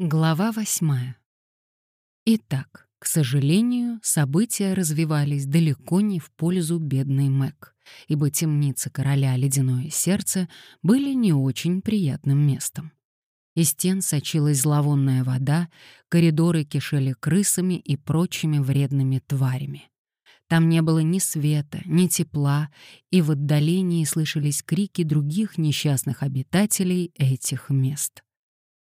Глава восьмая. Итак, к сожалению, события развивались далеко не в пользу бедной Мэг, ибо темницы короля Ледяное Сердце были не очень приятным местом. Из стен сочилась зловонная вода, коридоры кишели крысами и прочими вредными тварями. Там не было ни света, ни тепла, и в отдалении слышались крики других несчастных обитателей этих мест.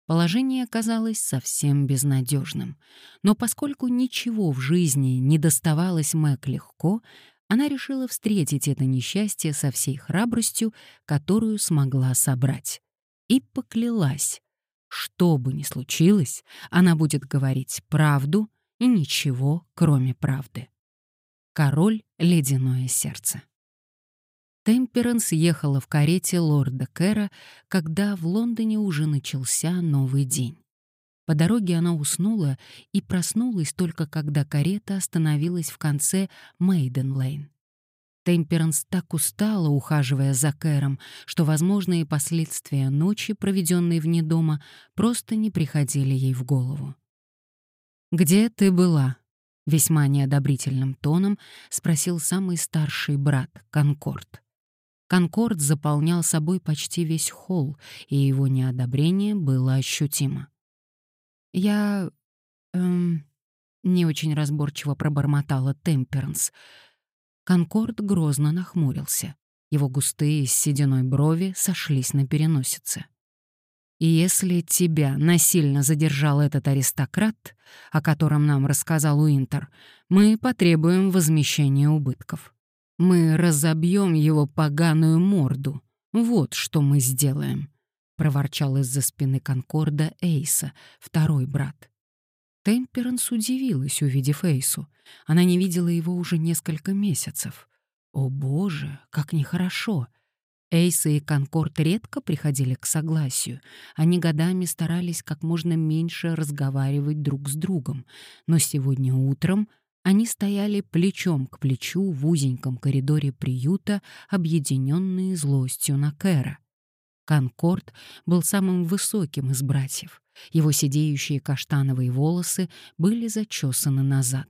Положение казалось совсем безнадежным, но поскольку ничего в жизни не доставалось Мэг легко, она решила встретить это несчастье со всей храбростью, которую смогла собрать. И поклялась, что бы ни случилось, она будет говорить правду и ничего, кроме правды. Король — ледяное сердце. Темперанс ехала в карете лорда Кэра, когда в Лондоне уже начался новый день. По дороге она уснула и проснулась только когда карета остановилась в конце Мейден-Лейн. Темперанс так устала, ухаживая за Кэром, что возможные последствия ночи, проведенной вне дома, просто не приходили ей в голову. «Где ты была?» — весьма неодобрительным тоном спросил самый старший брат, Конкорд. Конкорд заполнял собой почти весь холл, и его неодобрение было ощутимо. «Я... эм...» — не очень разборчиво пробормотала Темперанс. Конкорд грозно нахмурился. Его густые с сединой брови сошлись на переносице. «И если тебя насильно задержал этот аристократ, о котором нам рассказал Уинтер, мы потребуем возмещения убытков». Мы разобьем его поганую морду. Вот что мы сделаем», — проворчал из-за спины Конкорда Эйса, второй брат. Темперанс удивилась, увидев Эйсу. Она не видела его уже несколько месяцев. О боже, как нехорошо! Эйса и Конкорд редко приходили к согласию. Они годами старались как можно меньше разговаривать друг с другом. Но сегодня утром они стояли плечом к плечу в узеньком коридоре приюта, объединенные злостью на Кэра. Конкорд был самым высоким из братьев. Его сидеющие каштановые волосы были зачесаны назад.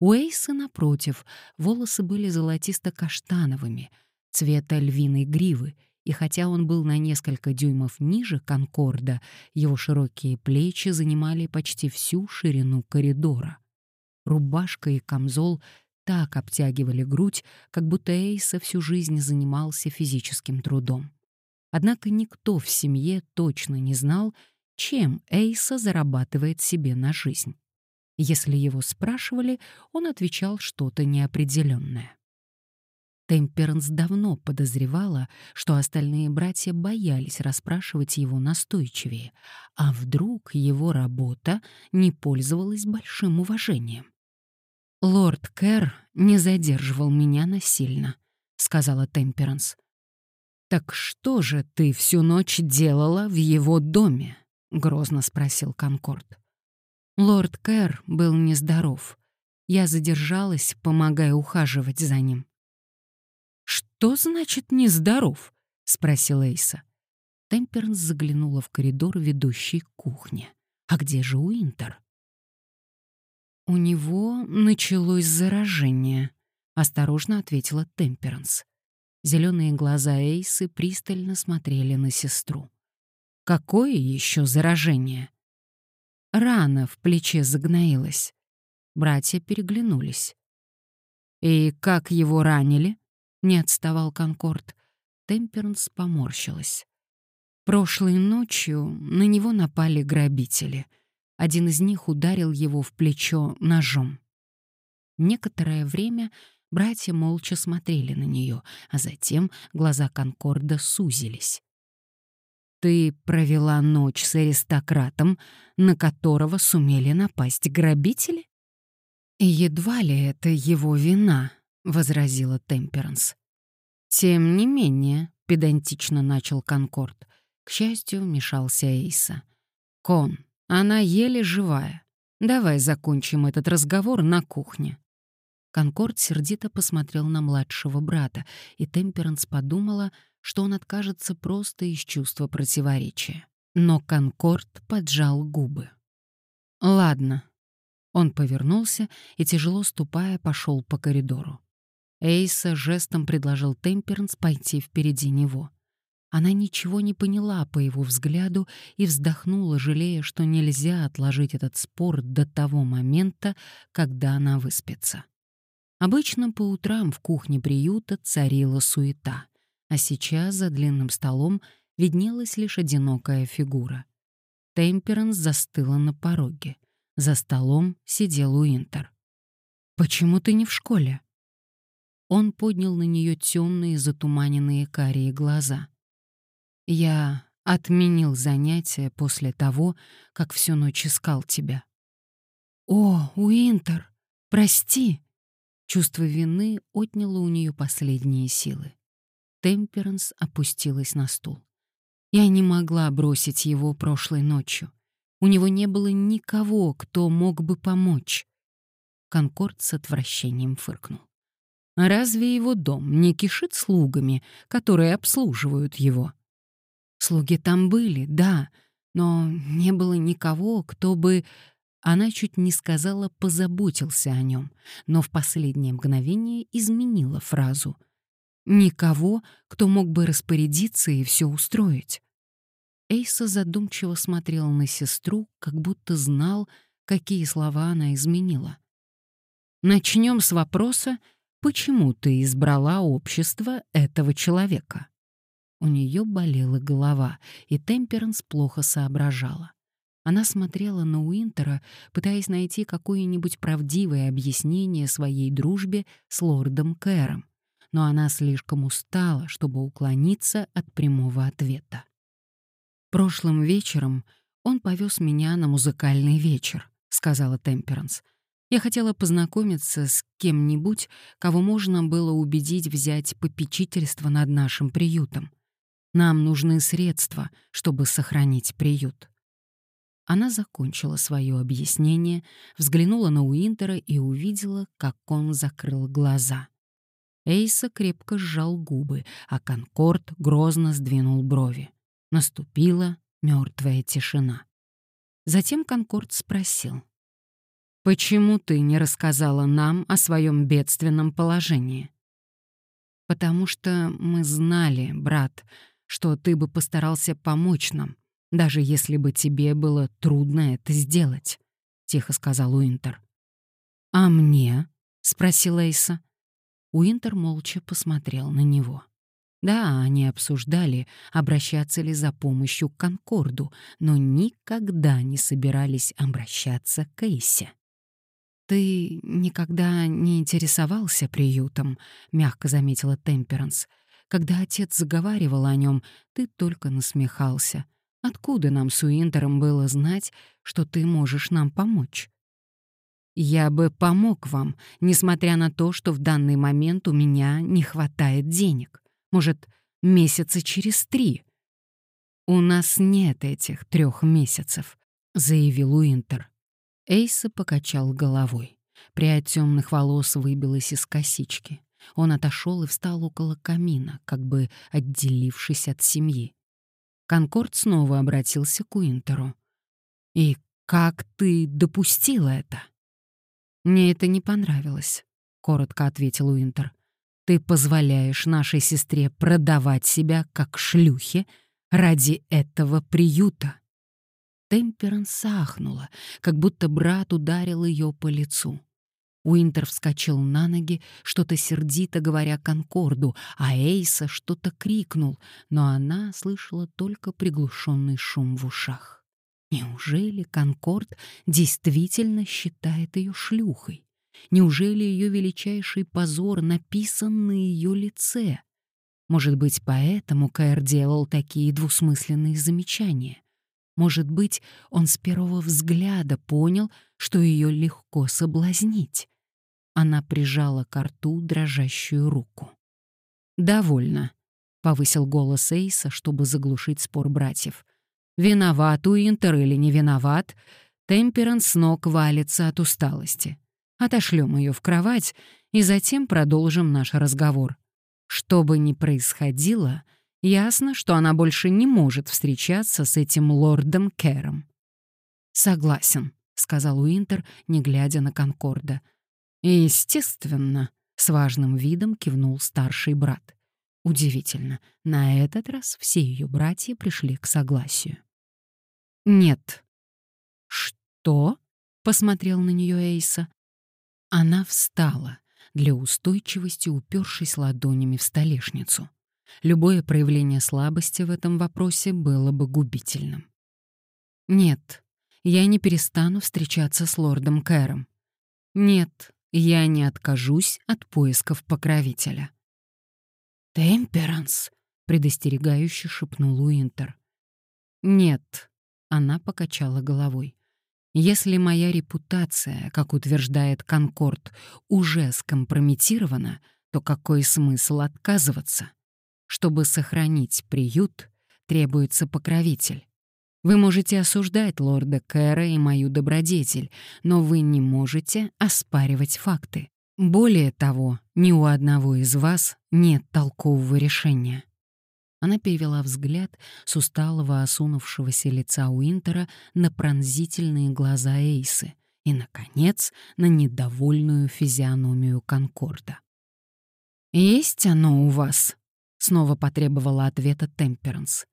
У Эйса, напротив, волосы были золотисто-каштановыми, цвета львиной гривы, и хотя он был на несколько дюймов ниже Конкорда, его широкие плечи занимали почти всю ширину коридора. Рубашка и камзол так обтягивали грудь, как будто Эйса всю жизнь занимался физическим трудом. Однако никто в семье точно не знал, чем Эйса зарабатывает себе на жизнь. Если его спрашивали, он отвечал что-то неопределенное. Темперанс давно подозревала, что остальные братья боялись расспрашивать его настойчивее, а вдруг его работа не пользовалась большим уважением. «Лорд Кэр не задерживал меня насильно», — сказала Темперанс. «Так что же ты всю ночь делала в его доме?» — грозно спросил Конкорд. Лорд Кэр был нездоров. Я задержалась, помогая ухаживать за ним. «Что значит нездоров?» — спросил Эйса. Темперанс заглянула в коридор, ведущий к кухне. «А где же Уинтер?» «У него началось заражение», — осторожно ответила Темперанс. Зеленые глаза Эйсы пристально смотрели на сестру. «Какое еще заражение?» Рана в плече загноилась. Братья переглянулись. «И как его ранили?» Не отставал Конкорд. Темперанс поморщилась. Прошлой ночью на него напали грабители. Один из них ударил его в плечо ножом. Некоторое время братья молча смотрели на нее, а затем глаза Конкорда сузились. «Ты провела ночь с аристократом, на которого сумели напасть грабители?» «Едва ли это его вина», — возразила Темперанс. «Тем не менее», — педантично начал Конкорд. К счастью, вмешался Эйса. «Кон, она еле живая. Давай закончим этот разговор на кухне». Конкорд сердито посмотрел на младшего брата, и Темперанс подумала, что он откажется просто из чувства противоречия. Но Конкорд поджал губы. «Ладно». Он повернулся и, тяжело ступая, пошел по коридору. Эйса жестом предложил Темперанс пойти впереди него. Она ничего не поняла по его взгляду и вздохнула, жалея, что нельзя отложить этот спор до того момента, когда она выспится. Обычно по утрам в кухне приюта царила суета, а сейчас за длинным столом виднелась лишь одинокая фигура. Темперанс застыла на пороге. За столом сидел Уинтер. «Почему ты не в школе?» Он поднял на нее темные затуманенные карие глаза. «Я отменил занятия после того, как всю ночь искал тебя». «О, Уинтер, прости!» Чувство вины отняло у нее последние силы. Темперанс опустилась на стул. Я не могла бросить его прошлой ночью. У него не было никого, кто мог бы помочь. Конкорд с отвращением фыркнул. Разве его дом не кишит слугами, которые обслуживают его? Слуги там были, да, но не было никого, кто бы... Она чуть не сказала «позаботился о нем», но в последнее мгновение изменила фразу — Никого, кто мог бы распорядиться и все устроить. Эйса задумчиво смотрел на сестру, как будто знал, какие слова она изменила. Начнем с вопроса, почему ты избрала общество этого человека? У нее болела голова, и Темперанс плохо соображала. Она смотрела на Уинтера, пытаясь найти какое-нибудь правдивое объяснение своей дружбе с лордом Кэром но она слишком устала, чтобы уклониться от прямого ответа. «Прошлым вечером он повез меня на музыкальный вечер», — сказала Темперанс. «Я хотела познакомиться с кем-нибудь, кого можно было убедить взять попечительство над нашим приютом. Нам нужны средства, чтобы сохранить приют». Она закончила свое объяснение, взглянула на Уинтера и увидела, как он закрыл глаза. Эйса крепко сжал губы, а Конкорд грозно сдвинул брови. Наступила мертвая тишина. Затем Конкорд спросил. «Почему ты не рассказала нам о своем бедственном положении?» «Потому что мы знали, брат, что ты бы постарался помочь нам, даже если бы тебе было трудно это сделать», — тихо сказал Уинтер. «А мне?» — спросил Эйса. Уинтер молча посмотрел на него. Да, они обсуждали, обращаться ли за помощью к Конкорду, но никогда не собирались обращаться к Эйсе. «Ты никогда не интересовался приютом», — мягко заметила Темперанс. «Когда отец заговаривал о нем, ты только насмехался. Откуда нам с Уинтером было знать, что ты можешь нам помочь?» Я бы помог вам, несмотря на то, что в данный момент у меня не хватает денег. Может, месяца через три. У нас нет этих трех месяцев, заявил Уинтер. Эйса покачал головой. Прядь темных волос выбилась из косички. Он отошел и встал около камина, как бы отделившись от семьи. Конкорд снова обратился к Уинтеру. «И как ты допустила это?» «Мне это не понравилось», — коротко ответил Уинтер. «Ты позволяешь нашей сестре продавать себя как шлюхе ради этого приюта». Темперан сахнула, как будто брат ударил ее по лицу. Уинтер вскочил на ноги, что-то сердито говоря Конкорду, а Эйса что-то крикнул, но она слышала только приглушенный шум в ушах. Неужели Конкорд действительно считает ее шлюхой? Неужели ее величайший позор написан на ее лице? Может быть, поэтому Кэр делал такие двусмысленные замечания? Может быть, он с первого взгляда понял, что ее легко соблазнить? Она прижала к рту дрожащую руку. «Довольно», — повысил голос Эйса, чтобы заглушить спор братьев. Виноват Уинтер или не виноват, Темперанс с ног валится от усталости. Отошлем ее в кровать и затем продолжим наш разговор. Что бы ни происходило, Ясно, что она больше не может встречаться с этим лордом Кэром. «Согласен», — сказал Уинтер, не глядя на Конкорда. «Естественно», — с важным видом кивнул старший брат. Удивительно, на этот раз все ее братья пришли к согласию. «Нет». «Что?» — посмотрел на нее Эйса. Она встала, для устойчивости упершись ладонями в столешницу. Любое проявление слабости в этом вопросе было бы губительным. «Нет, я не перестану встречаться с лордом Кэром. Нет, я не откажусь от поисков покровителя». «Темперанс», — предостерегающе шепнул Уинтер. «Нет», — она покачала головой. «Если моя репутация, как утверждает Конкорд, уже скомпрометирована, то какой смысл отказываться? Чтобы сохранить приют, требуется покровитель. Вы можете осуждать лорда Кэра и мою добродетель, но вы не можете оспаривать факты. Более того, ни у одного из вас нет толкового решения. Она перевела взгляд с усталого осунувшегося лица Уинтера на пронзительные глаза Эйсы и, наконец, на недовольную физиономию Конкорда. «Есть оно у вас?» — снова потребовала ответа Темперанс.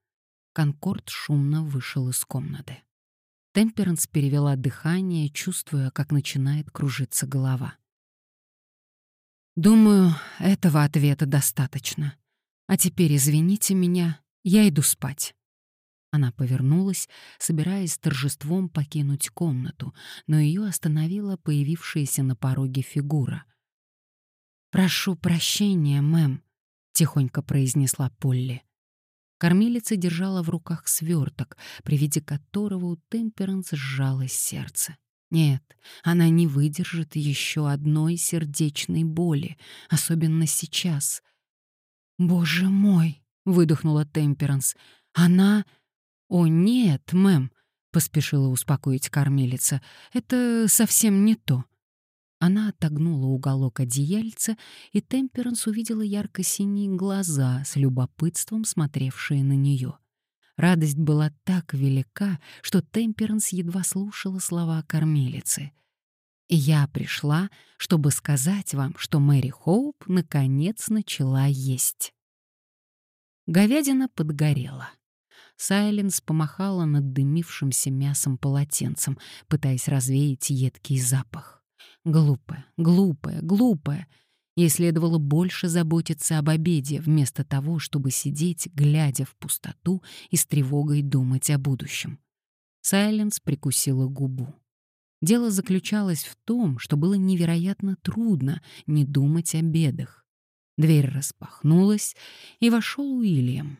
Конкорд шумно вышел из комнаты. Темперанс перевела дыхание, чувствуя, как начинает кружиться голова. Думаю, этого ответа достаточно. А теперь извините меня, я иду спать. Она повернулась, собираясь с торжеством покинуть комнату, но ее остановила появившаяся на пороге фигура. «Прошу прощения, мэм», — тихонько произнесла Полли. Кормилица держала в руках сверток, при виде которого у Темперанс сжалось сердце. Нет, она не выдержит еще одной сердечной боли, особенно сейчас. «Боже мой!» — выдохнула Темперанс. «Она...» «О, нет, мэм!» — поспешила успокоить кормилица. «Это совсем не то». Она отогнула уголок одеяльца, и Темперанс увидела ярко-синие глаза с любопытством смотревшие на нее. Радость была так велика, что Темперанс едва слушала слова кормилицы. «Я пришла, чтобы сказать вам, что Мэри Хоуп наконец начала есть». Говядина подгорела. Сайленс помахала над дымившимся мясом полотенцем, пытаясь развеять едкий запах. Глупая, глупая, глупая. Ей следовало больше заботиться об обеде, вместо того, чтобы сидеть, глядя в пустоту и с тревогой думать о будущем. Сайленс прикусила губу. Дело заключалось в том, что было невероятно трудно не думать о бедах. Дверь распахнулась, и вошел Уильям.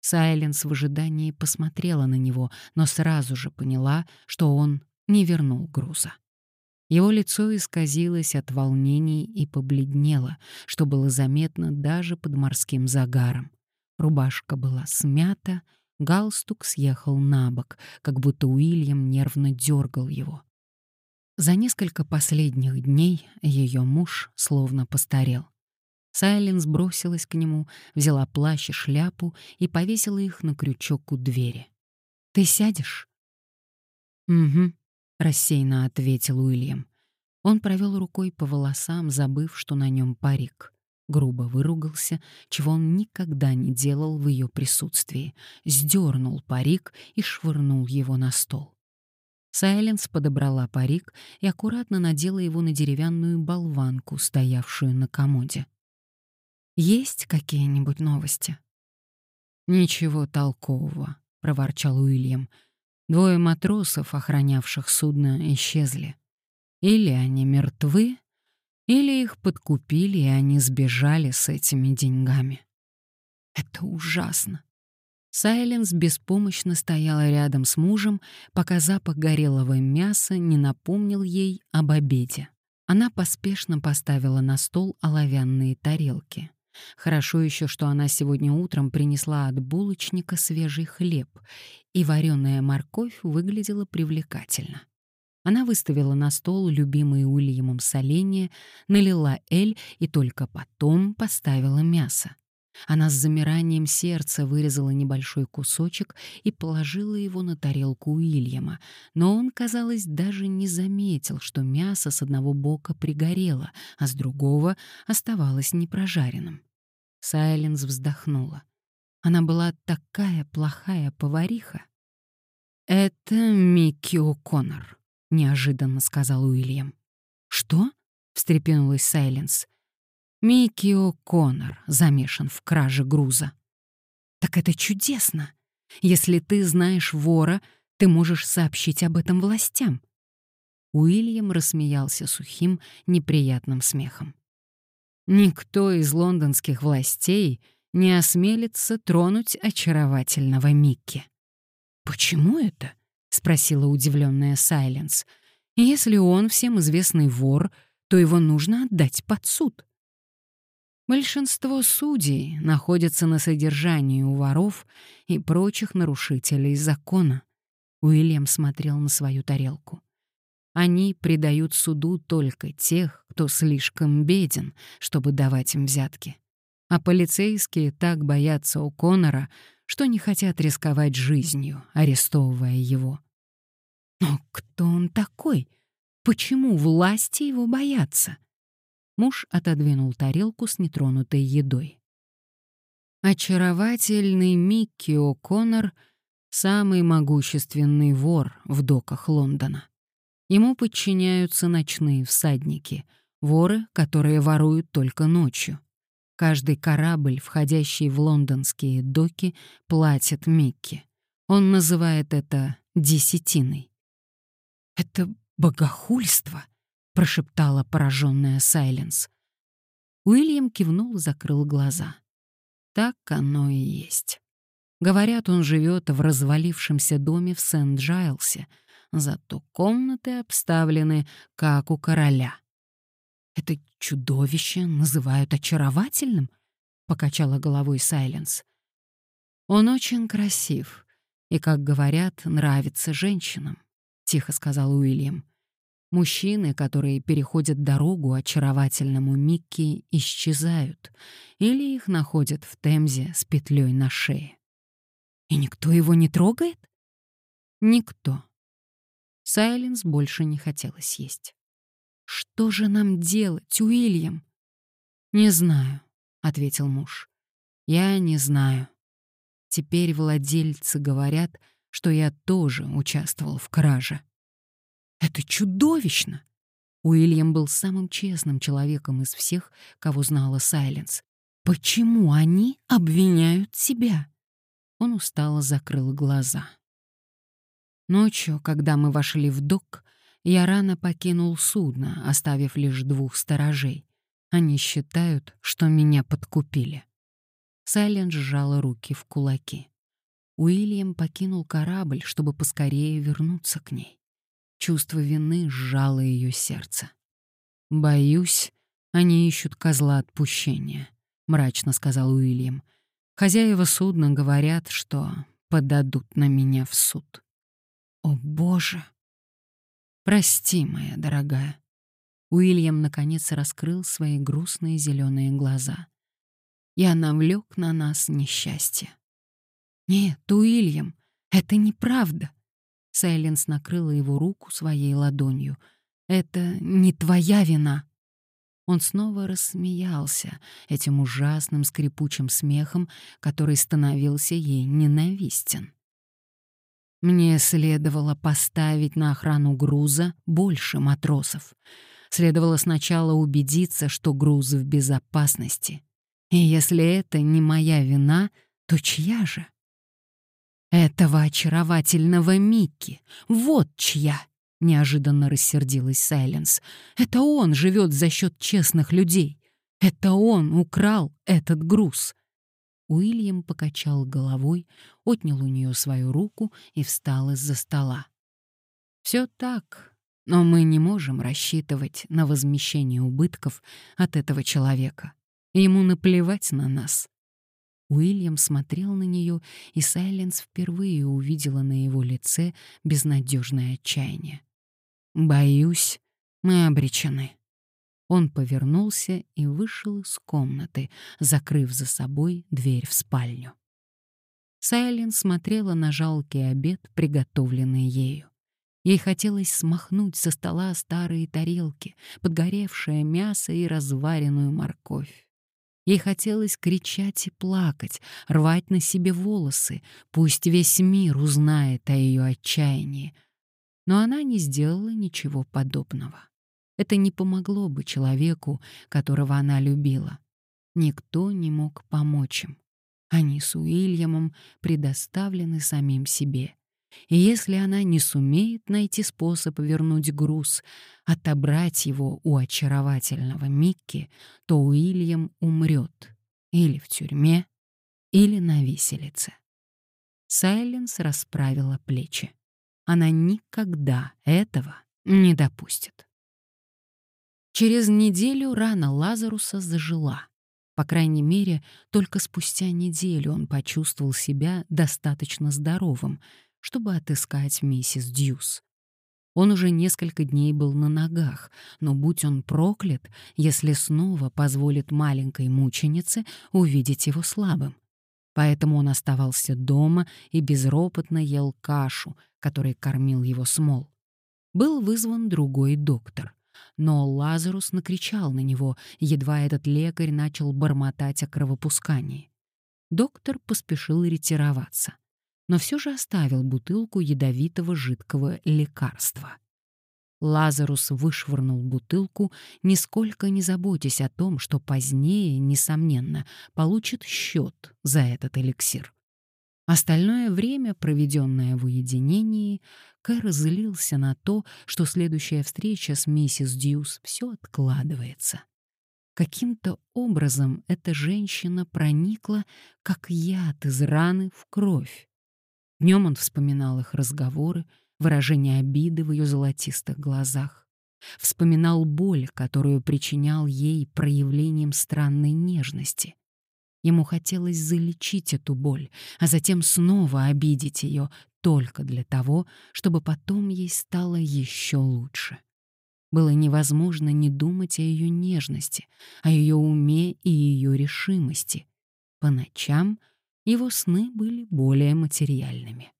Сайленс в ожидании посмотрела на него, но сразу же поняла, что он не вернул груза. Его лицо исказилось от волнений и побледнело, что было заметно даже под морским загаром. Рубашка была смята, галстук съехал на бок, как будто Уильям нервно дергал его. За несколько последних дней ее муж словно постарел. Сайленс бросилась к нему, взяла плащ и шляпу и повесила их на крючок у двери. «Ты сядешь?» «Угу», — рассеянно ответил Уильям. Он провел рукой по волосам, забыв, что на нем парик. Грубо выругался, чего он никогда не делал в ее присутствии, сдернул парик и швырнул его на стол. Сайленс подобрала парик и аккуратно надела его на деревянную болванку, стоявшую на комоде. «Есть какие-нибудь новости?» «Ничего толкового», — проворчал Уильям. Двое матросов, охранявших судно, исчезли. Или они мертвы, или их подкупили, и они сбежали с этими деньгами. Это ужасно. Сайленс беспомощно стояла рядом с мужем, пока запах горелого мяса не напомнил ей об обеде. Она поспешно поставила на стол оловянные тарелки. Хорошо еще, что она сегодня утром принесла от булочника свежий хлеб, и вареная морковь выглядела привлекательно. Она выставила на стол любимые Уильямом соленья, налила эль и только потом поставила мясо. Она с замиранием сердца вырезала небольшой кусочек и положила его на тарелку Уильяма, но он, казалось, даже не заметил, что мясо с одного бока пригорело, а с другого оставалось непрожаренным. Сайленс вздохнула. Она была такая плохая повариха. «Это Микки О'Коннор», — неожиданно сказал Уильям. «Что?» — встрепенулась Сайленс. «Микки О'Коннор замешан в краже груза». «Так это чудесно! Если ты знаешь вора, ты можешь сообщить об этом властям». Уильям рассмеялся сухим, неприятным смехом. Никто из лондонских властей не осмелится тронуть очаровательного Микки. «Почему это?» — спросила удивленная Сайленс. «Если он всем известный вор, то его нужно отдать под суд». Большинство судей находятся на содержании у воров и прочих нарушителей закона. Уильям смотрел на свою тарелку. Они предают суду только тех, кто слишком беден, чтобы давать им взятки. А полицейские так боятся у Конора, что не хотят рисковать жизнью, арестовывая его. Но кто он такой? Почему власти его боятся? Муж отодвинул тарелку с нетронутой едой. Очаровательный Микки О'Коннор — самый могущественный вор в доках Лондона. Ему подчиняются ночные всадники, воры, которые воруют только ночью. Каждый корабль, входящий в лондонские доки, платит Микки. Он называет это десятиной. «Это богохульство», — прошептала пораженная Сайленс. Уильям кивнул и закрыл глаза. Так оно и есть. Говорят, он живет в развалившемся доме в Сент-Джайлсе, зато комнаты обставлены, как у короля. Это чудовище называют очаровательным? Покачала головой Сайленс. Он очень красив и, как говорят, нравится женщинам, тихо сказал Уильям. Мужчины, которые переходят дорогу очаровательному Микки, исчезают или их находят в Темзе с петлей на шее. И никто его не трогает? Никто. Сайленс больше не хотелось есть. «Что же нам делать, Уильям?» «Не знаю», — ответил муж. «Я не знаю. Теперь владельцы говорят, что я тоже участвовал в краже». «Это чудовищно!» Уильям был самым честным человеком из всех, кого знала Сайленс. «Почему они обвиняют себя?» Он устало закрыл глаза. Ночью, когда мы вошли в док, я рано покинул судно, оставив лишь двух сторожей. Они считают, что меня подкупили. Сайленд сжала руки в кулаки. Уильям покинул корабль, чтобы поскорее вернуться к ней. Чувство вины сжало ее сердце. «Боюсь, они ищут козла отпущения», — мрачно сказал Уильям. «Хозяева судна говорят, что подадут на меня в суд». «О, Боже!» «Прости, моя дорогая». Уильям наконец раскрыл свои грустные зеленые глаза. «Я навлек на нас несчастье». «Нет, Уильям, это неправда». Сайленс накрыла его руку своей ладонью. «Это не твоя вина». Он снова рассмеялся этим ужасным скрипучим смехом, который становился ей ненавистен. Мне следовало поставить на охрану груза больше матросов. Следовало сначала убедиться, что груз в безопасности. И если это не моя вина, то чья же? Этого очаровательного Микки. Вот чья! Неожиданно рассердилась Сайленс. Это он живет за счет честных людей. Это он украл этот груз. Уильям покачал головой, отнял у нее свою руку и встал из-за стола. Все так, но мы не можем рассчитывать на возмещение убытков от этого человека. Ему наплевать на нас. Уильям смотрел на нее, и Сайленс впервые увидела на его лице безнадежное отчаяние. «Боюсь, мы обречены». Он повернулся и вышел из комнаты, закрыв за собой дверь в спальню. Сайлен смотрела на жалкий обед, приготовленный ею. Ей хотелось смахнуть со стола старые тарелки, подгоревшее мясо и разваренную морковь. Ей хотелось кричать и плакать, рвать на себе волосы, пусть весь мир узнает о ее отчаянии. Но она не сделала ничего подобного. Это не помогло бы человеку, которого она любила. Никто не мог помочь им. Они с Уильямом предоставлены самим себе. И если она не сумеет найти способ вернуть груз, отобрать его у очаровательного Микки, то Уильям умрет или в тюрьме, или на виселице. Сайленс расправила плечи. Она никогда этого не допустит. Через неделю рана Лазаруса зажила. По крайней мере, только спустя неделю он почувствовал себя достаточно здоровым, чтобы отыскать миссис Дьюс. Он уже несколько дней был на ногах, но будь он проклят, если снова позволит маленькой мученице увидеть его слабым. Поэтому он оставался дома и безропотно ел кашу, которой кормил его Смол. Был вызван другой доктор. Но Лазарус накричал на него, едва этот лекарь начал бормотать о кровопускании. Доктор поспешил ретироваться, но все же оставил бутылку ядовитого жидкого лекарства. Лазарус вышвырнул бутылку, нисколько не заботясь о том, что позднее, несомненно, получит счет за этот эликсир. Остальное время, проведенное в уединении, Кэр злился на то, что следующая встреча с миссис Дьюс все откладывается. Каким-то образом эта женщина проникла, как яд из раны, в кровь. Днем он вспоминал их разговоры, выражение обиды в ее золотистых глазах. Вспоминал боль, которую причинял ей проявлением странной нежности — Ему хотелось залечить эту боль, а затем снова обидеть ее только для того, чтобы потом ей стало еще лучше. Было невозможно не думать о ее нежности, о ее уме и ее решимости. По ночам его сны были более материальными.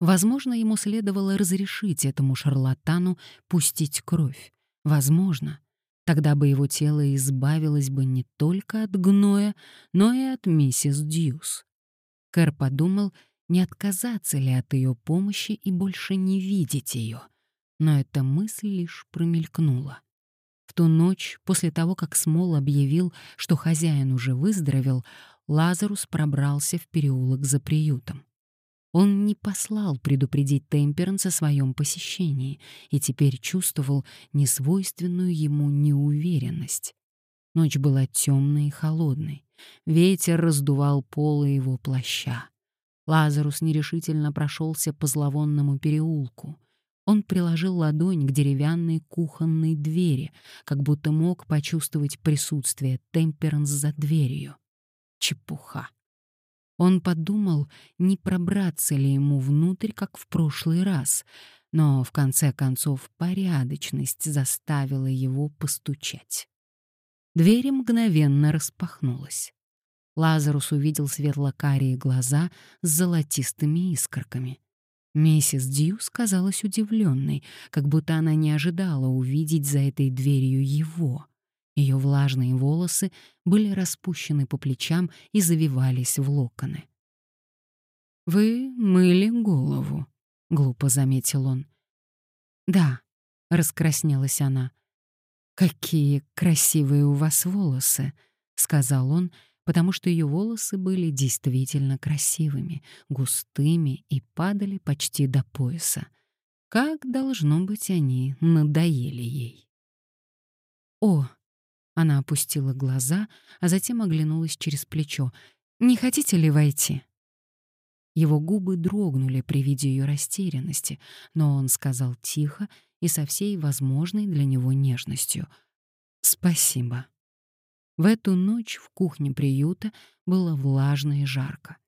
Возможно, ему следовало разрешить этому шарлатану пустить кровь. Возможно, Тогда бы его тело избавилось бы не только от гноя, но и от миссис Дьюс. Кэр подумал, не отказаться ли от ее помощи и больше не видеть ее. Но эта мысль лишь промелькнула. В ту ночь, после того, как Смол объявил, что хозяин уже выздоровел, Лазарус пробрался в переулок за приютом. Он не послал предупредить Темперанс о своем посещении и теперь чувствовал несвойственную ему неуверенность. Ночь была темной и холодной. Ветер раздувал полы его плаща. Лазарус нерешительно прошелся по зловонному переулку. Он приложил ладонь к деревянной кухонной двери, как будто мог почувствовать присутствие Темперанс за дверью. Чепуха. Он подумал, не пробраться ли ему внутрь, как в прошлый раз, но в конце концов порядочность заставила его постучать. Дверь мгновенно распахнулась. Лазарус увидел светло-карие глаза с золотистыми искорками. Миссис Дьюс казалась удивленной, как будто она не ожидала увидеть за этой дверью его. Ее влажные волосы были распущены по плечам и завивались в локоны. «Вы мыли голову», — глупо заметил он. «Да», — раскраснелась она. «Какие красивые у вас волосы», — сказал он, потому что ее волосы были действительно красивыми, густыми и падали почти до пояса. Как, должно быть, они надоели ей. «О, она опустила глаза, а затем оглянулась через плечо. «Не хотите ли войти?» Его губы дрогнули при виде ее растерянности, но он сказал тихо и со всей возможной для него нежностью. «Спасибо». В эту ночь в кухне приюта было влажно и жарко.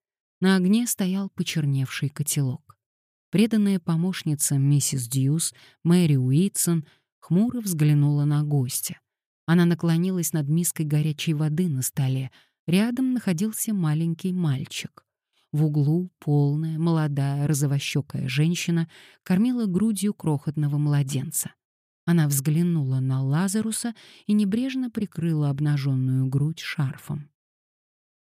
На огне стоял почерневший котелок. Преданная помощница миссис Дьюс, Мэри Уитсон, хмуро взглянула на гостя — Она наклонилась над миской горячей воды на столе. Рядом находился маленький мальчик. В углу полная, молодая, розовощекая женщина кормила грудью крохотного младенца. Она взглянула на Лазаруса и небрежно прикрыла обнаженную грудь шарфом.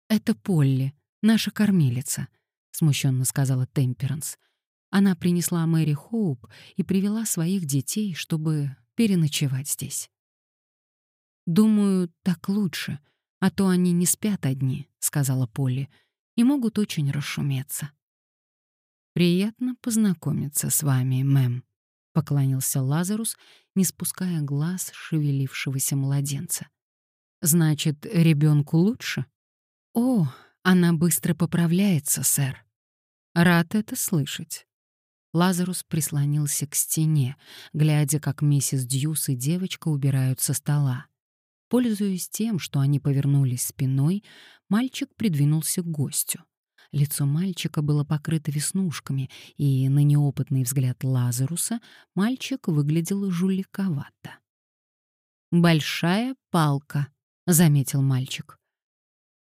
«Это Полли, наша кормилица», — смущенно сказала Темперанс. Она принесла Мэри Хоуп и привела своих детей, чтобы переночевать здесь. «Думаю, так лучше, а то они не спят одни», — сказала Полли, — «и могут очень расшуметься». «Приятно познакомиться с вами, мэм», — поклонился Лазарус, не спуская глаз с шевелившегося младенца. «Значит, ребенку лучше?» «О, она быстро поправляется, сэр». «Рад это слышать». Лазарус прислонился к стене, глядя, как миссис Дьюс и девочка убирают со стола. Пользуясь тем, что они повернулись спиной, мальчик придвинулся к гостю. Лицо мальчика было покрыто веснушками, и на неопытный взгляд Лазаруса мальчик выглядел жуликовато. «Большая палка», — заметил мальчик.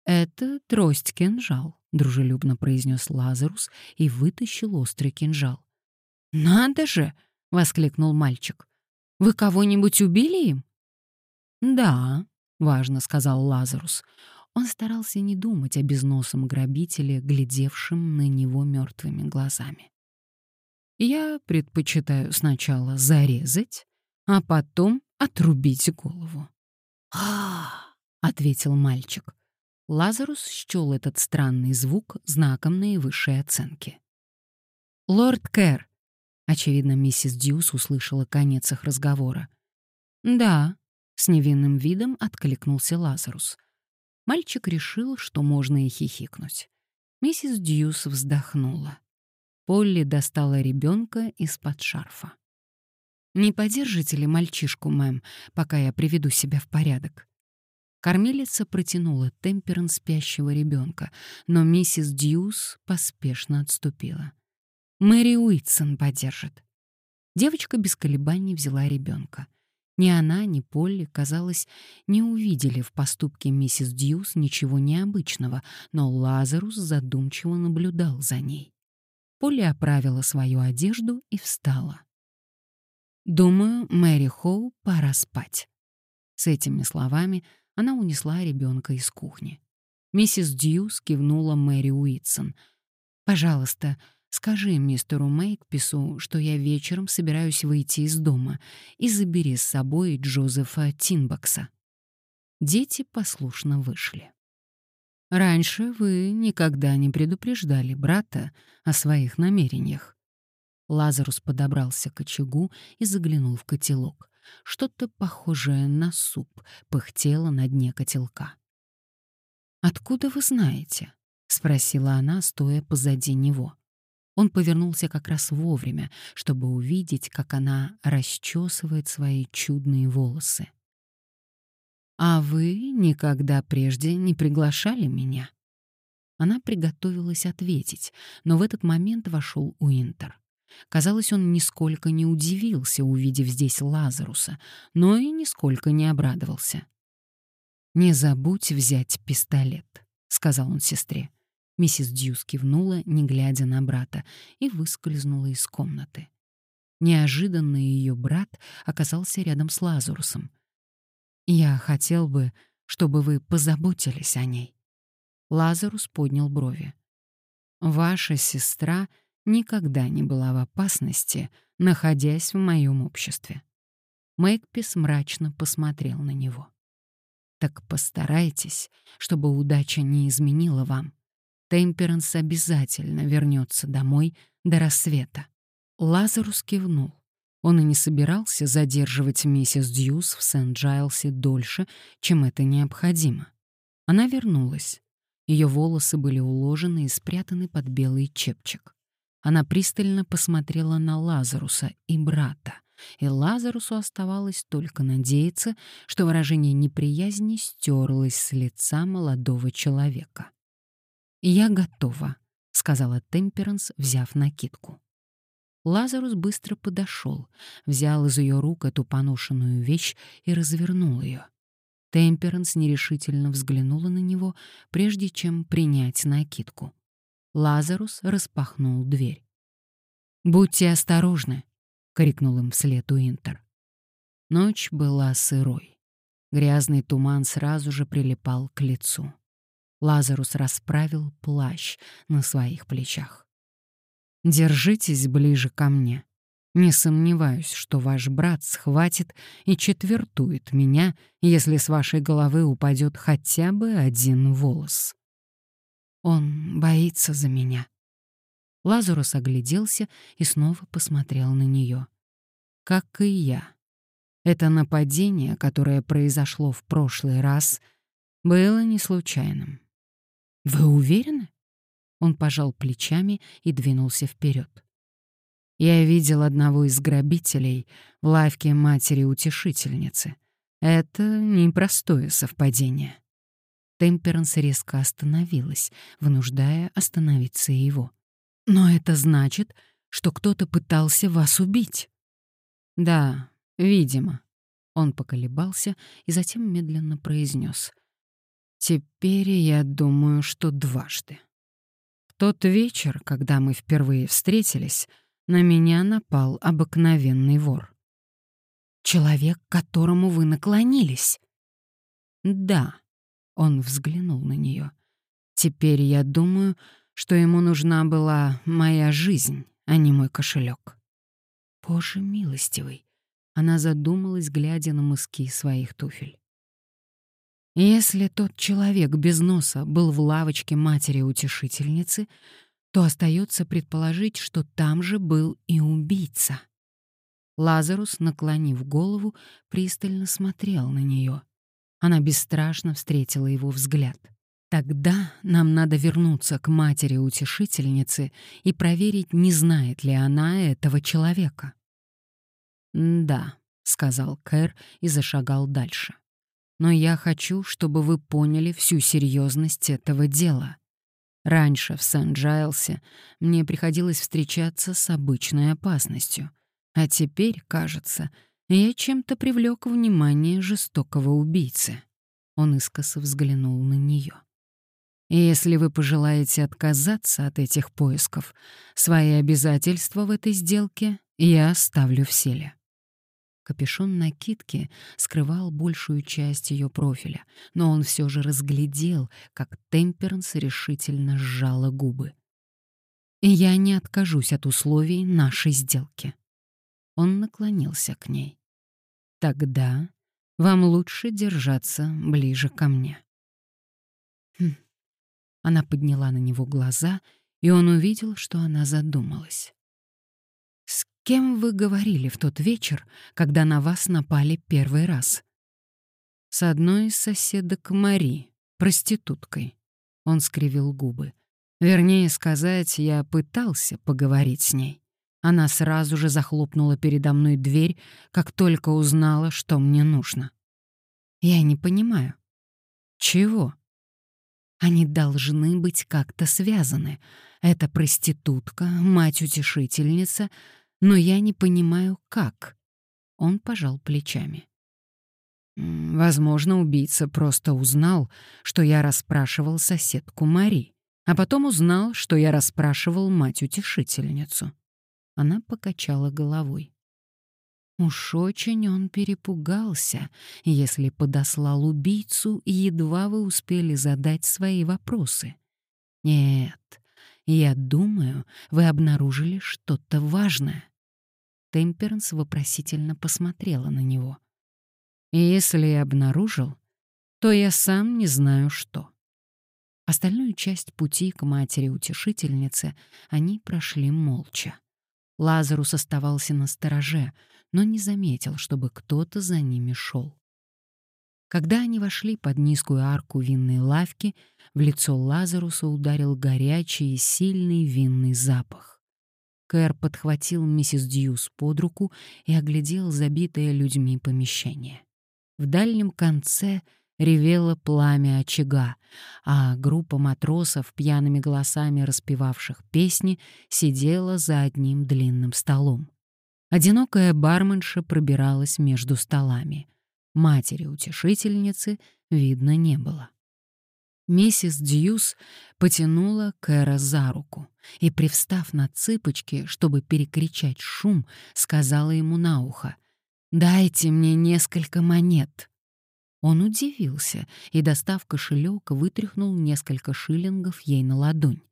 «Это трость-кинжал», — дружелюбно произнес Лазарус и вытащил острый кинжал. «Надо же!» — воскликнул мальчик. «Вы кого-нибудь убили им?» «Да», — важно сказал Лазарус. Он старался не думать о безносом грабителе, глядевшем на него мертвыми глазами. «Я предпочитаю сначала зарезать, а потом отрубить голову». «А-а-а!» ответил мальчик. Лазарус счел этот странный звук знаком наивысшей оценки. «Лорд Кэр», — очевидно, миссис Дьюс услышала конец их разговора. «Да», с невинным видом откликнулся Лазарус. Мальчик решил, что можно и хихикнуть. Миссис Дьюс вздохнула. Полли достала ребенка из-под шарфа. «Не подержите ли мальчишку, мэм, пока я приведу себя в порядок?» Кормилица протянула Темперанс спящего ребенка, но миссис Дьюс поспешно отступила. «Мэри Уитсон подержит». Девочка без колебаний взяла ребенка. Ни она, ни Полли, казалось, не увидели в поступке миссис Дьюс ничего необычного, но Лазарус задумчиво наблюдал за ней. Полли оправила свою одежду и встала. «Думаю, Мэри Хоуп пора спать». С этими словами она унесла ребенка из кухни. Миссис Дьюс кивнула Мэри Уитсон. «Пожалуйста, Скажи мистеру Мейкпису, что я вечером собираюсь выйти из дома, и забери с собой Джозефа Тинбокса». Дети послушно вышли. «Раньше вы никогда не предупреждали брата о своих намерениях». Лазарус подобрался к очагу и заглянул в котелок. Что-то похожее на суп пыхтело на дне котелка. «Откуда вы знаете?» — спросила она, стоя позади него. Он повернулся как раз вовремя, чтобы увидеть, как она расчесывает свои чудные волосы. «А вы никогда прежде не приглашали меня?» Она приготовилась ответить, но в этот момент вошел Уинтер. Казалось, он нисколько не удивился, увидев здесь Лазаруса, но и нисколько не обрадовался. «Не забудь взять пистолет», — сказал он сестре. Миссис Дьюс кивнула, не глядя на брата, и выскользнула из комнаты. Неожиданно ее брат оказался рядом с Лазарусом. «Я хотел бы, чтобы вы позаботились о ней». Лазарус поднял брови. «Ваша сестра никогда не была в опасности, находясь в моем обществе». Мейкпис мрачно посмотрел на него. «Так постарайтесь, чтобы удача не изменила вам. Темперанс обязательно вернется домой до рассвета. Лазарус кивнул. Он и не собирался задерживать миссис Дьюс в Сент-Джайлсе дольше, чем это необходимо. Она вернулась. Ее волосы были уложены и спрятаны под белый чепчик. Она пристально посмотрела на Лазаруса и брата, и Лазарусу оставалось только надеяться, что выражение неприязни стерлось с лица молодого человека. «Я готова», — сказала Темперанс, взяв накидку. Лазарус быстро подошел, взял из ее рук эту поношенную вещь и развернул ее. Темперанс нерешительно взглянула на него, прежде чем принять накидку. Лазарус распахнул дверь. «Будьте осторожны!» — крикнул им вслед Уинтер. Ночь была сырой. Грязный туман сразу же прилипал к лицу. Лазарус расправил плащ на своих плечах. «Держитесь ближе ко мне. Не сомневаюсь, что ваш брат схватит и четвертует меня, если с вашей головы упадет хотя бы один волос. Он боится за меня». Лазарус огляделся и снова посмотрел на нее. «Как и я. Это нападение, которое произошло в прошлый раз, было не случайным. Вы уверены? Он пожал плечами и двинулся вперед. Я видел одного из грабителей в лавке матери-утешительницы. Это непростое совпадение. Темперанс резко остановилась, вынуждая остановиться его. «Но это значит, что кто-то пытался вас убить». «Да, видимо». Он поколебался и затем медленно произнес: Теперь я думаю, что дважды. В тот вечер, когда мы впервые встретились, на меня напал обыкновенный вор. Человек, к которому вы наклонились. Да, он взглянул на нее. Теперь я думаю, что ему нужна была моя жизнь, а не мой кошелек. Боже милостивый, она задумалась, глядя на мыски своих туфель. Если тот человек без носа был в лавочке матери-утешительницы, то остается предположить, что там же был и убийца. Лазарус, наклонив голову, пристально смотрел на нее. Она бесстрашно встретила его взгляд. Тогда нам надо вернуться к матери-утешительницы и проверить, не знает ли она этого человека. «Да», — сказал Кэр и зашагал дальше но я хочу, чтобы вы поняли всю серьезность этого дела. Раньше в Сент-Джайлсе мне приходилось встречаться с обычной опасностью, а теперь, кажется, я чем-то привлек внимание жестокого убийцы. Он искоса взглянул на нее. если вы пожелаете отказаться от этих поисков, свои обязательства в этой сделке я оставлю в силе. Капюшон накидки скрывал большую часть ее профиля, но он все же разглядел, как Темперанс решительно сжала губы. «Я не откажусь от условий нашей сделки». Он наклонился к ней. «Тогда вам лучше держаться ближе ко мне». Хм. Она подняла на него глаза, и он увидел, что она задумалась кем вы говорили в тот вечер, когда на вас напали первый раз?» «С одной из соседок Мари, проституткой». Он скривил губы. Вернее сказать, я пытался поговорить с ней. Она сразу же захлопнула передо мной дверь, как только узнала, что мне нужно. Я не понимаю. Чего? Они должны быть как-то связаны. Это проститутка, мать-утешительница, но я не понимаю, как. Он пожал плечами. Возможно, убийца просто узнал, что я расспрашивал соседку Мари, а потом узнал, что я расспрашивал мать-утешительницу. Она покачала головой. Уж очень он перепугался, если подослал убийцу, и едва вы успели задать свои вопросы. Нет, я думаю, вы обнаружили что-то важное. Темперанс вопросительно посмотрела на него. «Если я обнаружил, то я сам не знаю что». Остальную часть пути к матери-утешительнице они прошли молча. Лазарус оставался настороже, но не заметил, чтобы кто-то за ними шел. Когда они вошли под низкую арку винной лавки, в лицо Лазаруса ударил горячий и сильный винный запах. Кэр подхватил миссис Дьюс под руку и оглядел забитое людьми помещение. В дальнем конце ревело пламя очага, а группа матросов, пьяными голосами распевавших песни, сидела за одним длинным столом. Одинокая барменша пробиралась между столами. Матери-утешительницы видно не было. Миссис Дьюс потянула Кэра за руку и, привстав на цыпочки, чтобы перекричать шум, сказала ему на ухо «Дайте мне несколько монет». Он удивился и, достав кошелек, вытряхнул несколько шиллингов ей на ладонь.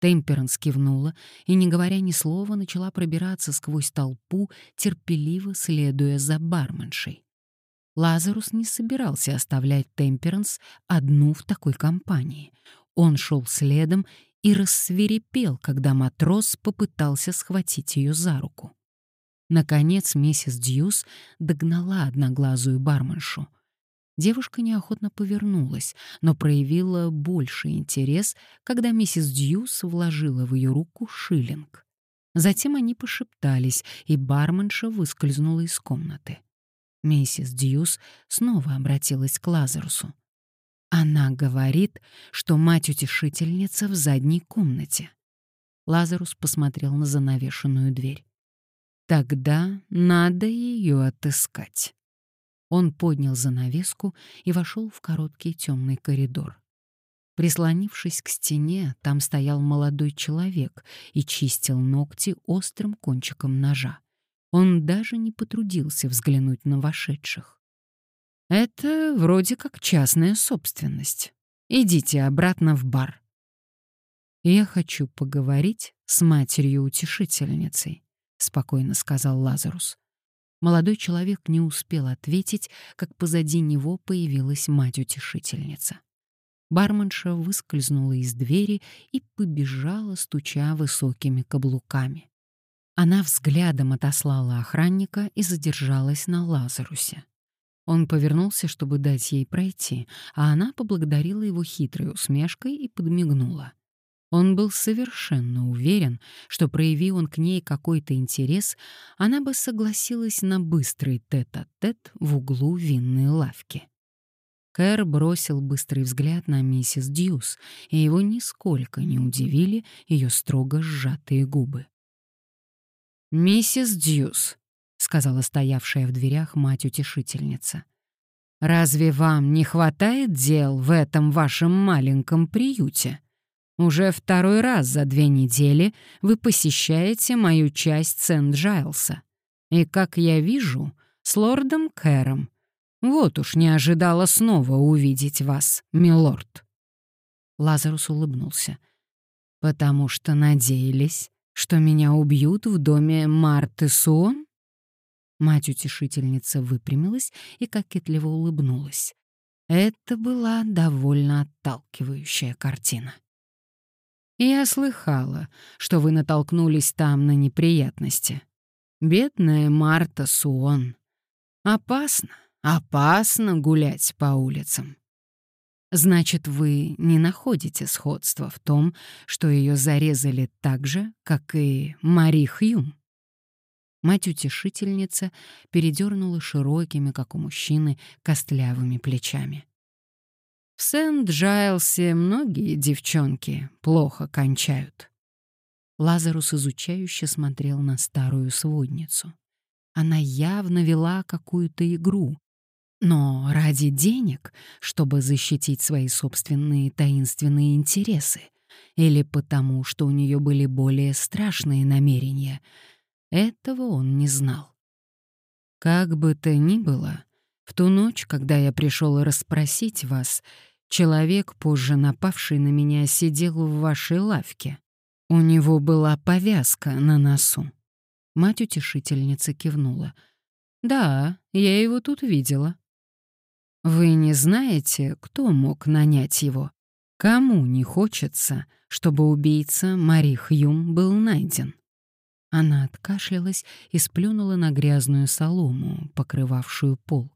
Темперанс кивнула и, не говоря ни слова, начала пробираться сквозь толпу, терпеливо следуя за барменшей. Лазарус не собирался оставлять Темперанс одну в такой компании. Он шел следом и рассверепел, когда матрос попытался схватить ее за руку. Наконец миссис Дьюс догнала одноглазую барменшу. Девушка неохотно повернулась, но проявила больший интерес, когда миссис Дьюс вложила в ее руку шиллинг. Затем они пошептались, и барменша выскользнула из комнаты. Миссис Дьюс снова обратилась к Лазарусу. Она говорит, что мать-утешительница в задней комнате. Лазарус посмотрел на занавешенную дверь. Тогда надо ее отыскать. Он поднял занавеску и вошел в короткий темный коридор. Прислонившись к стене, там стоял молодой человек и чистил ногти острым кончиком ножа. Он даже не потрудился взглянуть на вошедших. «Это вроде как частная собственность. Идите обратно в бар». «Я хочу поговорить с матерью-утешительницей», — спокойно сказал Лазарус. Молодой человек не успел ответить, как позади него появилась мать-утешительница. Барменша выскользнула из двери и побежала, стуча высокими каблуками. Она взглядом отослала охранника и задержалась на Лазарусе. Он повернулся, чтобы дать ей пройти, а она поблагодарила его хитрой усмешкой и подмигнула. Он был совершенно уверен, что прояви он к ней какой-то интерес, она бы согласилась на быстрый тет-а-тет в углу винной лавки. Кэр бросил быстрый взгляд на миссис Дьюс, и его нисколько не удивили ее строго сжатые губы. «Миссис Дьюс», — сказала стоявшая в дверях мать-утешительница, «разве вам не хватает дел в этом вашем маленьком приюте? Уже второй раз за две недели вы посещаете мою часть Сент-Джайлса. И, как я вижу, с лордом Кэром. Вот уж не ожидала снова увидеть вас, милорд». Лазарус улыбнулся. «Потому что надеялись, что меня убьют в доме Марты Суон? Мать-утешительница выпрямилась и кокетливо улыбнулась. Это была довольно отталкивающая картина. «Я слыхала, что вы натолкнулись там на неприятности. Бедная Марта Суон. Опасно, опасно гулять по улицам. Значит, вы не находите сходства в том, что ее зарезали так же, как и Мари Хьюм? Мать-утешительница передернула широкими, как у мужчины, костлявыми плечами. В Сент-Джайлсе многие девчонки плохо кончают. Лазарус изучающе смотрел на старую сводницу. Она явно вела какую-то игру, но ради денег, чтобы защитить свои собственные таинственные интересы, или потому, что у нее были более страшные намерения, этого он не знал. Как бы то ни было, в ту ночь, когда я пришел расспросить вас, человек, позже напавший на меня, сидел в вашей лавке. У него была повязка на носу. Мать-утешительница кивнула. «Да, я его тут видела». Вы не знаете, кто мог нанять его? Кому не хочется, чтобы убийца Мари Хьюм был найден? Она откашлялась и сплюнула на грязную солому, покрывавшую пол.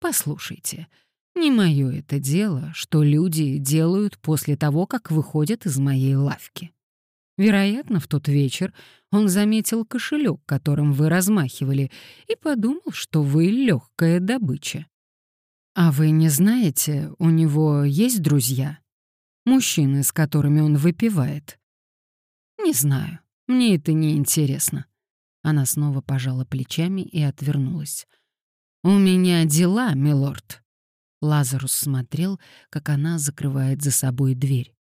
«Послушайте, не мое это дело, что люди делают после того, как выходят из моей лавки. Вероятно, в тот вечер он заметил кошелек, которым вы размахивали, и подумал, что вы легкая добыча. «А вы не знаете, у него есть друзья? Мужчины, с которыми он выпивает?» «Не знаю. Мне это не интересно». Она снова пожала плечами и отвернулась. «У меня дела, милорд». Лазарус смотрел, как она закрывает за собой дверь.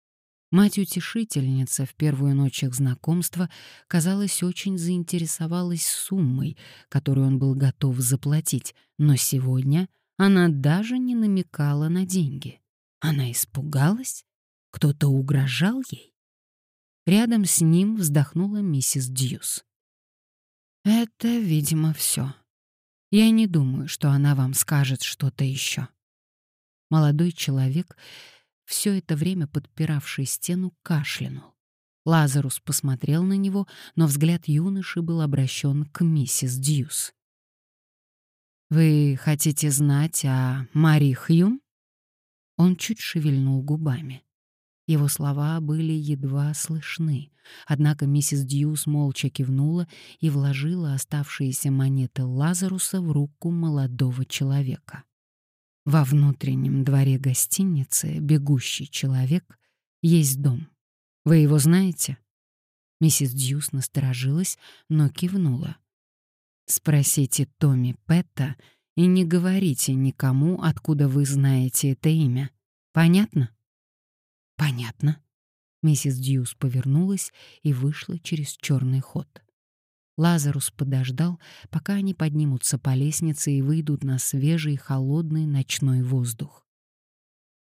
Мать-утешительница в первую ночь их знакомства, казалось, очень заинтересовалась суммой, которую он был готов заплатить, но сегодня она даже не намекала на деньги. Она испугалась? Кто-то угрожал ей? Рядом с ним вздохнула миссис Дьюс. «Это, видимо, все. Я не думаю, что она вам скажет что-то еще». Молодой человек все это время подпиравший стену, кашлянул. Лазарус посмотрел на него, но взгляд юноши был обращен к миссис Дьюс. «Вы хотите знать о Мари Хьюм?» Он чуть шевельнул губами. Его слова были едва слышны, однако миссис Дьюс молча кивнула и вложила оставшиеся монеты Лазаруса в руку молодого человека. Во внутреннем дворе гостиницы «Бегущий человек» есть дом. Вы его знаете? Миссис Дьюс насторожилась, но кивнула. Спросите Томми Петта и не говорите никому, откуда вы знаете это имя. Понятно? Понятно. Миссис Дьюс повернулась и вышла через черный ход. Лазарус подождал, пока они поднимутся по лестнице и выйдут на свежий холодный ночной воздух.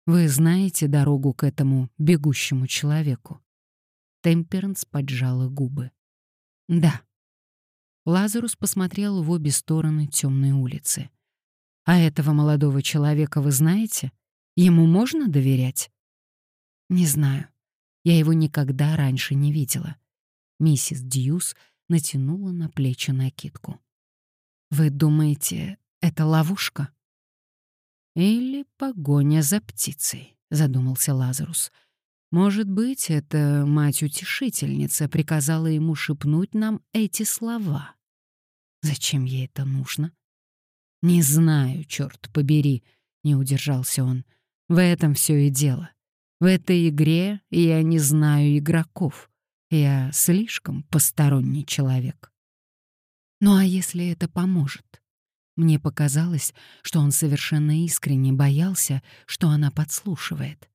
«Вы знаете дорогу к этому бегущему человеку?» Темперанс поджала губы. «Да». Лазарус посмотрел в обе стороны темной улицы. «А этого молодого человека вы знаете? Ему можно доверять?» «Не знаю. Я его никогда раньше не видела». Миссис Дьюс — натянула на плечи накидку. «Вы думаете, это ловушка?» «Или погоня за птицей», — задумался Лазарус. «Может быть, эта мать-утешительница приказала ему шепнуть нам эти слова. Зачем ей это нужно?» «Не знаю, черт побери», — не удержался он. «В этом все и дело. В этой игре я не знаю игроков. Я слишком посторонний человек. Ну а если это поможет? Мне показалось, что он совершенно искренне боялся, что она подслушивает.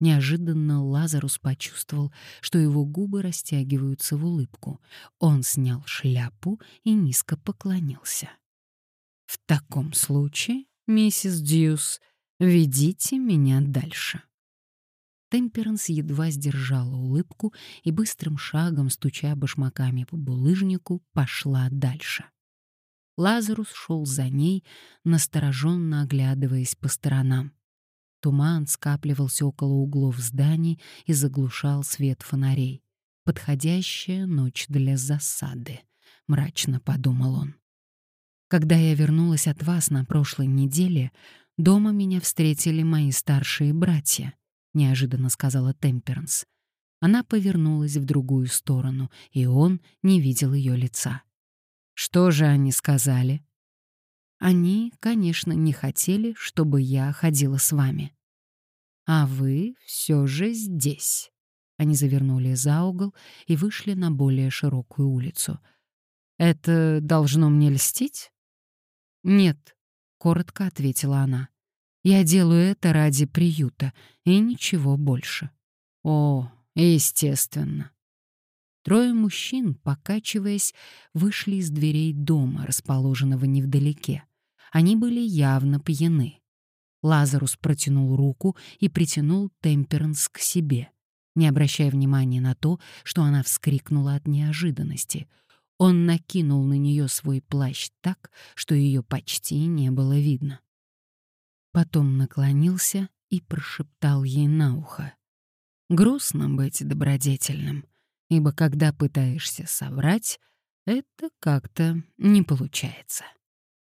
Неожиданно Лазарус почувствовал, что его губы растягиваются в улыбку. Он снял шляпу и низко поклонился. «В таком случае, миссис Дьюс, ведите меня дальше». Темперанс едва сдержала улыбку и быстрым шагом, стуча башмаками по булыжнику, пошла дальше. Лазарус шел за ней, настороженно оглядываясь по сторонам. Туман скапливался около углов зданий и заглушал свет фонарей. «Подходящая ночь для засады», — мрачно подумал он. «Когда я вернулась от вас на прошлой неделе, дома меня встретили мои старшие братья — неожиданно сказала Темперанс. Она повернулась в другую сторону, и он не видел ее лица. Что же они сказали? Они, конечно, не хотели, чтобы я ходила с вами. А вы все же здесь. Они завернули за угол и вышли на более широкую улицу. Это должно мне льстить? Нет, коротко ответила она. Я делаю это ради приюта и ничего больше. О, естественно. Трое мужчин, покачиваясь, вышли из дверей дома, расположенного невдалеке. Они были явно пьяны. Лазарус протянул руку и притянул Темперанс к себе, не обращая внимания на то, что она вскрикнула от неожиданности. Он накинул на нее свой плащ так, что ее почти не было видно. Потом наклонился и прошептал ей на ухо. «Грустно быть добродетельным, ибо когда пытаешься соврать, это как-то не получается».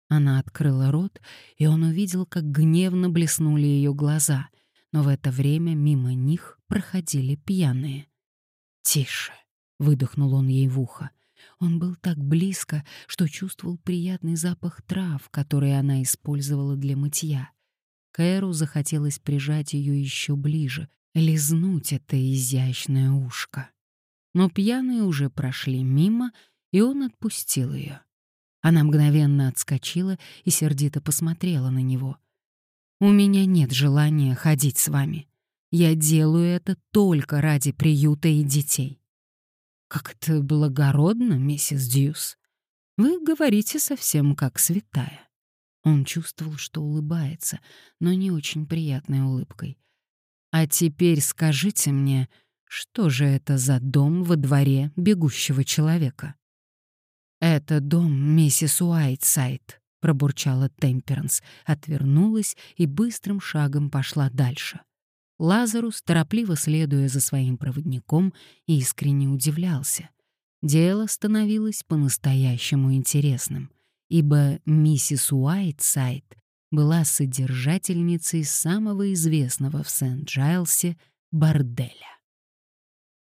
Она открыла рот, и он увидел, как гневно блеснули ее глаза, но в это время мимо них проходили пьяные. «Тише!» — выдохнул он ей в ухо. Он был так близко, что чувствовал приятный запах трав, которые она использовала для мытья. Кэру захотелось прижать ее еще ближе, лизнуть это изящное ушко. Но пьяные уже прошли мимо, и он отпустил ее. Она мгновенно отскочила и сердито посмотрела на него. «У меня нет желания ходить с вами. Я делаю это только ради приюта и детей». «Как это благородно, миссис Дьюс. Вы говорите совсем как святая». Он чувствовал, что улыбается, но не очень приятной улыбкой. «А теперь скажите мне, что же это за дом во дворе бегущего человека?» «Это дом миссис Уайтсайд», — пробурчала Темперанс, отвернулась и быстрым шагом пошла дальше. Лазарус, торопливо следуя за своим проводником, искренне удивлялся. Дело становилось по-настоящему интересным, ибо миссис Уайтсайд была содержательницей самого известного в Сент-Джайлсе борделя.